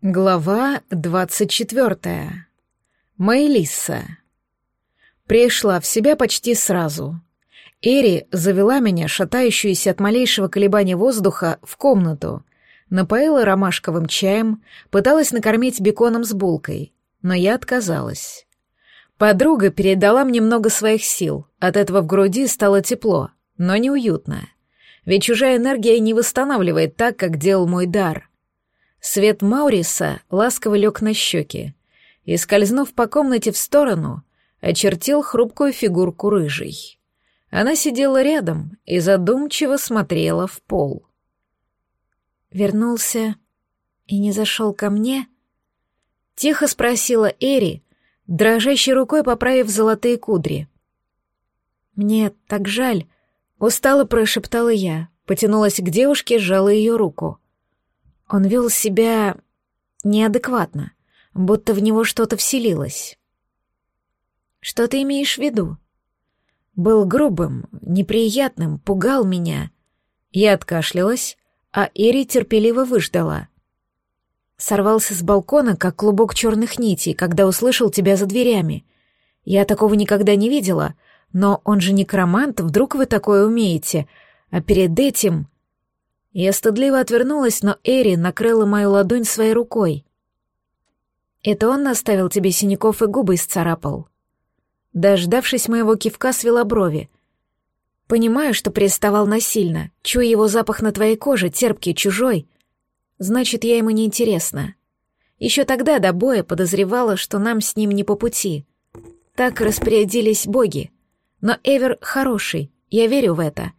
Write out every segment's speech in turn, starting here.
Глава двадцать четвертая. Мэйлисса. Пришла в себя почти сразу. Эри завела меня, шатающуюся от малейшего колебания воздуха, в комнату, напоила ромашковым чаем, пыталась накормить беконом с булкой, но я отказалась. Подруга передала мне много своих сил, от этого в груди стало тепло, но неуютно. Ведь чужая энергия не восстанавливает так, как делал мой дар. Свет Мауриса ласково лег на щеки и, скользнув по комнате в сторону, очертил хрупкую фигурку рыжей. Она сидела рядом и задумчиво смотрела в пол. «Вернулся и не зашел ко мне?» — тихо спросила Эри, дрожащей рукой поправив золотые кудри. «Мне так жаль», — устало прошептала я, потянулась к девушке, сжала ее руку — он вел себя неадекватно, будто в него что-то вселилось. Что ты имеешь в виду? Был грубым, неприятным, пугал меня. Я откашлялась, а Эри терпеливо выждала. Сорвался с балкона, как клубок черных нитей, когда услышал тебя за дверями. Я такого никогда не видела, но он же некромант, вдруг вы такое умеете, а перед этим... Я стыдливо отвернулась, но Эри накрыла мою ладонь своей рукой. «Это он наставил тебе синяков и губы исцарапал?» Дождавшись моего кивка, свела брови. «Понимаю, что приставал насильно, чую его запах на твоей коже, терпкий, чужой. Значит, я ему не интересна. Еще тогда до боя подозревала, что нам с ним не по пути. Так распорядились боги. Но Эвер хороший, я верю в это.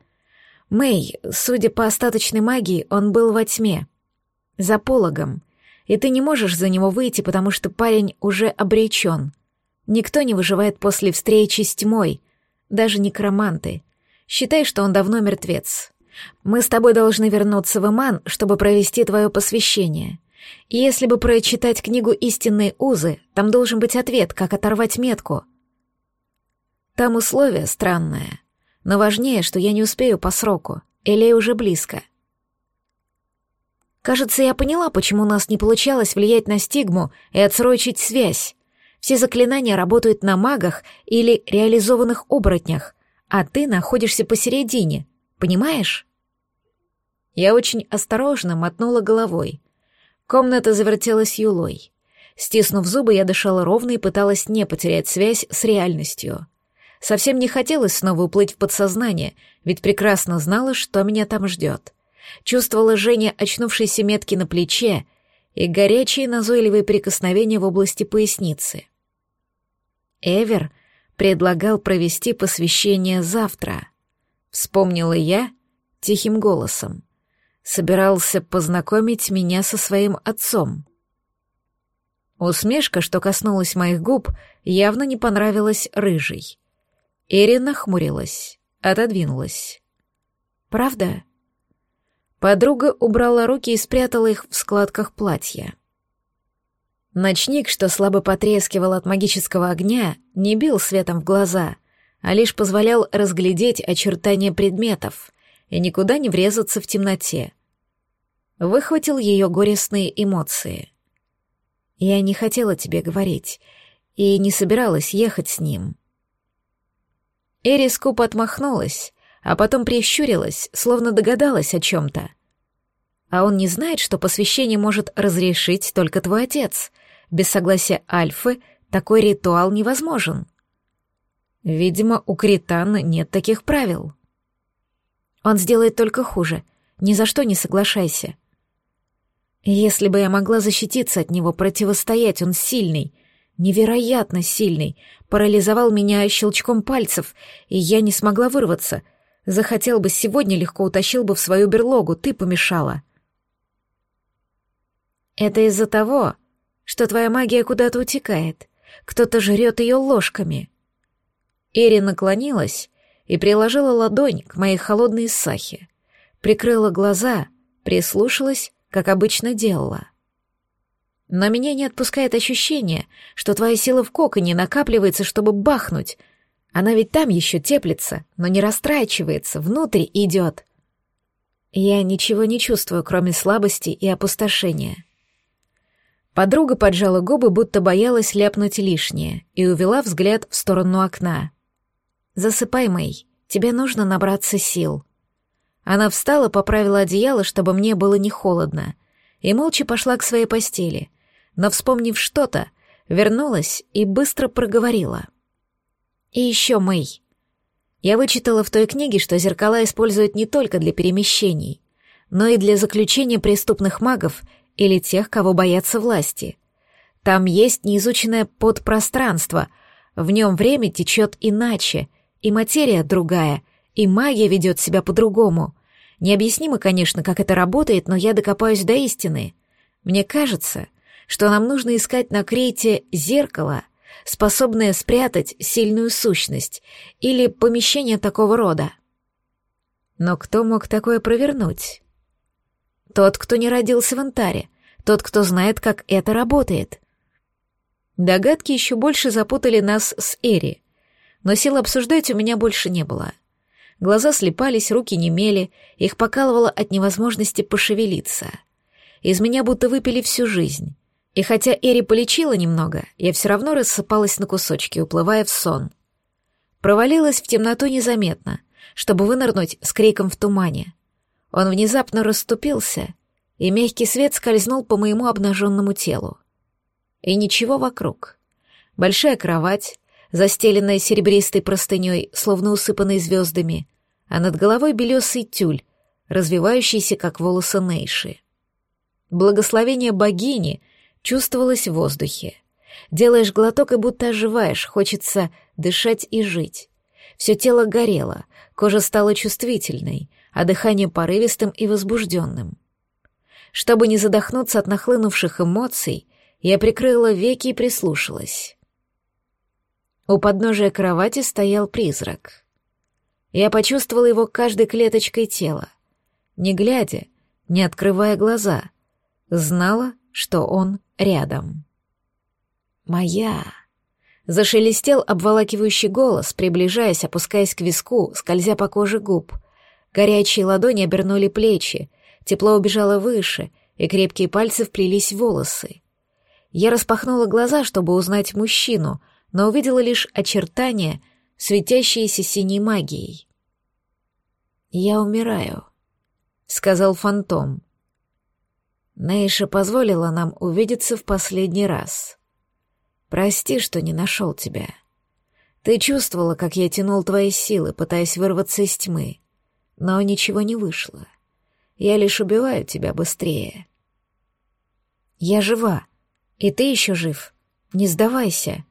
Мэй, судя по остаточной магии, он был во тьме. За пологом. И ты не можешь за него выйти, потому что парень уже обречен. Никто не выживает после встречи с тьмой. Даже некроманты. Считай, что он давно мертвец. Мы с тобой должны вернуться в Иман, чтобы провести твое посвящение. И если бы прочитать книгу «Истинные узы», там должен быть ответ, как оторвать метку. Там условие странное — но важнее, что я не успею по сроку. Элей уже близко. Кажется, я поняла, почему у нас не получалось влиять на стигму и отсрочить связь. Все заклинания работают на магах или реализованных оборотнях, а ты находишься посередине, понимаешь? Я очень осторожно мотнула головой. Комната завертелась юлой. Стиснув зубы, я дышала ровно и пыталась не потерять связь с реальностью — Совсем не хотелось снова уплыть в подсознание, ведь прекрасно знала, что меня там ждет. Чувствовала Женя очнувшейся метки на плече и горячие назойливые прикосновения в области поясницы. Эвер предлагал провести посвящение завтра. Вспомнила я тихим голосом. Собирался познакомить меня со своим отцом. Усмешка, что коснулась моих губ, явно не понравилась рыжей. Эрин нахмурилась, отодвинулась. «Правда?» Подруга убрала руки и спрятала их в складках платья. Ночник, что слабо потрескивал от магического огня, не бил светом в глаза, а лишь позволял разглядеть очертания предметов и никуда не врезаться в темноте. Выхватил ее горестные эмоции. «Я не хотела тебе говорить и не собиралась ехать с ним», Эри скупо отмахнулась, а потом прищурилась, словно догадалась о чем-то. А он не знает, что посвящение может разрешить только твой отец. Без согласия Альфы такой ритуал невозможен. Видимо, у Критана нет таких правил. Он сделает только хуже. Ни за что не соглашайся. Если бы я могла защититься от него, противостоять, он сильный, невероятно сильный, парализовал меня щелчком пальцев, и я не смогла вырваться. Захотел бы сегодня, легко утащил бы в свою берлогу, ты помешала. Это из-за того, что твоя магия куда-то утекает. Кто-то жрет ее ложками. Эри наклонилась и приложила ладонь к моей холодной сахе, прикрыла глаза, прислушалась, как обычно делала. Но меня не отпускает ощущение, что твоя сила в коконе накапливается, чтобы бахнуть. Она ведь там еще теплится, но не растрачивается, внутрь идет. Я ничего не чувствую, кроме слабости и опустошения. Подруга поджала губы, будто боялась ляпнуть лишнее, и увела взгляд в сторону окна. «Засыпай, Мэй, тебе нужно набраться сил». Она встала, поправила одеяло, чтобы мне было не холодно, и молча пошла к своей постели, но, вспомнив что-то, вернулась и быстро проговорила. «И еще, Мэй, я вычитала в той книге, что зеркала используют не только для перемещений, но и для заключения преступных магов или тех, кого боятся власти. Там есть неизученное подпространство, в нем время течет иначе, и материя другая, и магия ведет себя по-другому. Необъяснимо, конечно, как это работает, но я докопаюсь до истины. Мне кажется, что нам нужно искать на Крейте зеркало, способное спрятать сильную сущность или помещение такого рода. Но кто мог такое провернуть? Тот, кто не родился в Антаре, тот, кто знает, как это работает. Догадки еще больше запутали нас с Эри, но сил обсуждать у меня больше не было. Глаза слепались, руки немели, их покалывало от невозможности пошевелиться. Из меня будто выпили всю жизнь. И хотя Эри полечила немного, я все равно рассыпалась на кусочки, уплывая в сон. Провалилась в темноту незаметно, чтобы вынырнуть с криком в тумане. Он внезапно расступился, и мягкий свет скользнул по моему обнаженному телу. И ничего вокруг. Большая кровать, застеленная серебристой простыней, словно усыпанной звездами, а над головой белесый тюль, развивающийся, как волосы Нейши. Благословение богини чувствовалось в воздухе. Делаешь глоток и будто оживаешь, хочется дышать и жить. Все тело горело, кожа стала чувствительной, а дыхание порывистым и возбужденным. Чтобы не задохнуться от нахлынувших эмоций, я прикрыла веки и прислушалась. У подножия кровати стоял призрак. Я почувствовала его каждой клеточкой тела, не глядя, не открывая глаза, знала, что он рядом. «Моя!» Зашелестел обволакивающий голос, приближаясь, опускаясь к виску, скользя по коже губ. Горячие ладони обернули плечи, тепло убежало выше, и крепкие пальцы вплелись в волосы. Я распахнула глаза, чтобы узнать мужчину, но увидела лишь очертания, светящиеся синей магией. «Я умираю», — сказал фантом. Нейша позволила нам увидеться в последний раз. Прости, что не нашел тебя. Ты чувствовала, как я тянул твои силы, пытаясь вырваться из тьмы, но ничего не вышло. Я лишь убиваю тебя быстрее. Я жива, и ты еще жив. Не сдавайся.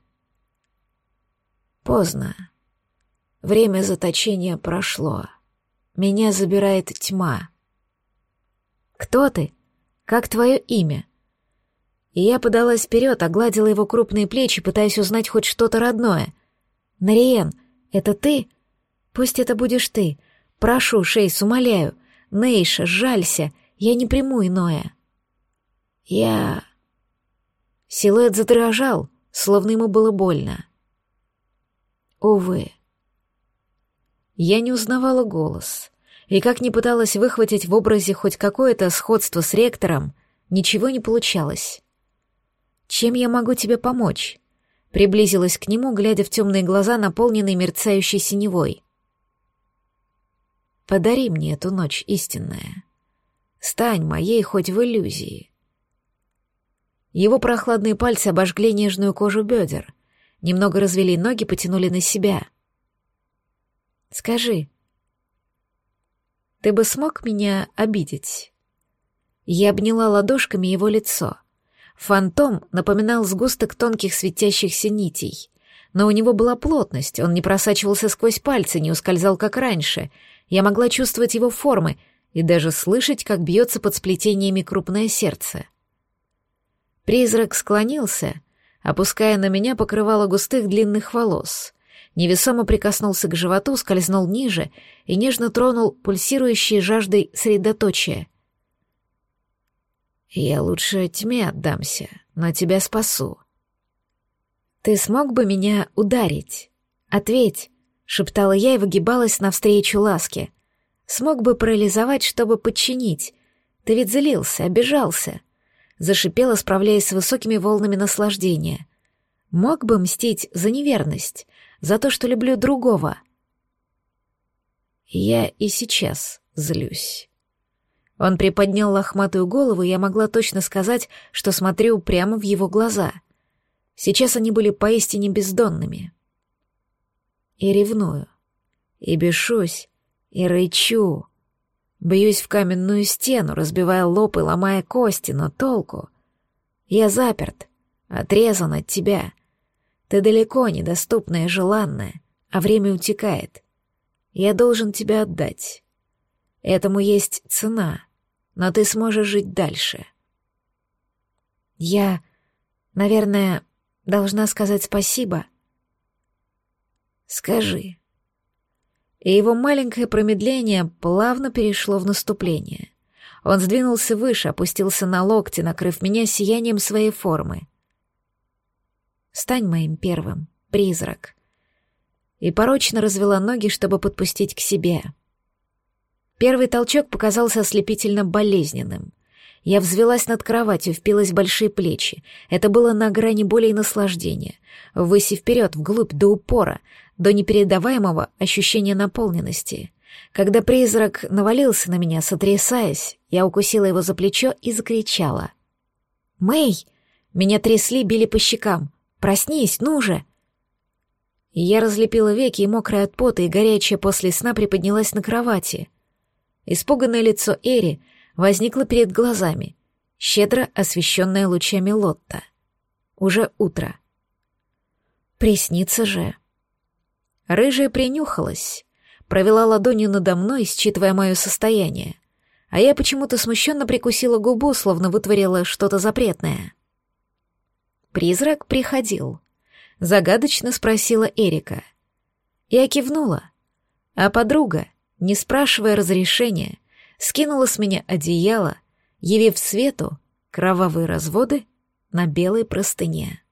Поздно. Время заточения прошло. Меня забирает тьма. Кто ты? Как твое имя? И я подалась вперед, огладила его крупные плечи, пытаясь узнать хоть что-то родное. Нариен, это ты? Пусть это будешь ты. Прошу, Шейс, умоляю. Нейша, жалься, я не приму иное. Я... Силуэт задрожал, словно ему было больно. Увы. Я не узнавала голос, и как ни пыталась выхватить в образе хоть какое-то сходство с ректором, ничего не получалось. «Чем я могу тебе помочь?» Приблизилась к нему, глядя в темные глаза, наполненные мерцающей синевой. «Подари мне эту ночь истинная. Стань моей хоть в иллюзии». Его прохладные пальцы обожгли нежную кожу бедер, Немного развели ноги, потянули на себя. «Скажи, ты бы смог меня обидеть?» Я обняла ладошками его лицо. Фантом напоминал сгусток тонких светящихся нитей. Но у него была плотность, он не просачивался сквозь пальцы, не ускользал, как раньше. Я могла чувствовать его формы и даже слышать, как бьется под сплетениями крупное сердце. Призрак склонился — опуская на меня покрывало густых длинных волос. Невесомо прикоснулся к животу, скользнул ниже и нежно тронул пульсирующей жаждой средоточие. «Я лучше тьме отдамся, но тебя спасу». «Ты смог бы меня ударить? Ответь», — шептала я и выгибалась навстречу ласке. «Смог бы парализовать, чтобы подчинить. Ты ведь злился, обижался. зашипела, справляясь с высокими волнами наслаждения. Мог бы мстить за неверность, за то, что люблю другого. Я и сейчас злюсь. Он приподнял лохматую голову, и я могла точно сказать, что смотрю прямо в его глаза. Сейчас они были поистине бездонными. И ревную, и бешусь, и рычу. Бьюсь в каменную стену, разбивая лоб и ломая кости, но толку. Я заперт, отрезан от тебя. Ты далеко недоступная желанная, а время утекает. Я должен тебя отдать. Этому есть цена, но ты сможешь жить дальше. Я, наверное, должна сказать спасибо. Скажи, и его маленькое промедление плавно перешло в наступление. Он сдвинулся выше, опустился на локти, накрыв меня сиянием своей формы. «Стань моим первым, призрак». И порочно развела ноги, чтобы подпустить к себе. Первый толчок показался ослепительно болезненным. Я взвелась над кроватью, впилась в большие плечи. Это было на грани боли и наслаждения. Выси вперед, вглубь, до упора, до непередаваемого ощущения наполненности. Когда призрак навалился на меня, сотрясаясь, я укусила его за плечо и закричала. «Мэй!» Меня трясли, били по щекам. «Проснись, ну же!» Я разлепила веки, и мокрая от пота и горячая после сна приподнялась на кровати. Испуганное лицо Эри возникло перед глазами, щедро освещенное лучами Лотта. Уже утро. Приснится же. Рыжая принюхалась, провела ладонью надо мной, считывая мое состояние, а я почему-то смущенно прикусила губу, словно вытворила что-то запретное. Призрак приходил. Загадочно спросила Эрика. Я кивнула, а подруга, не спрашивая разрешения, скинула с меня одеяло, явив свету кровавые разводы на белой простыне.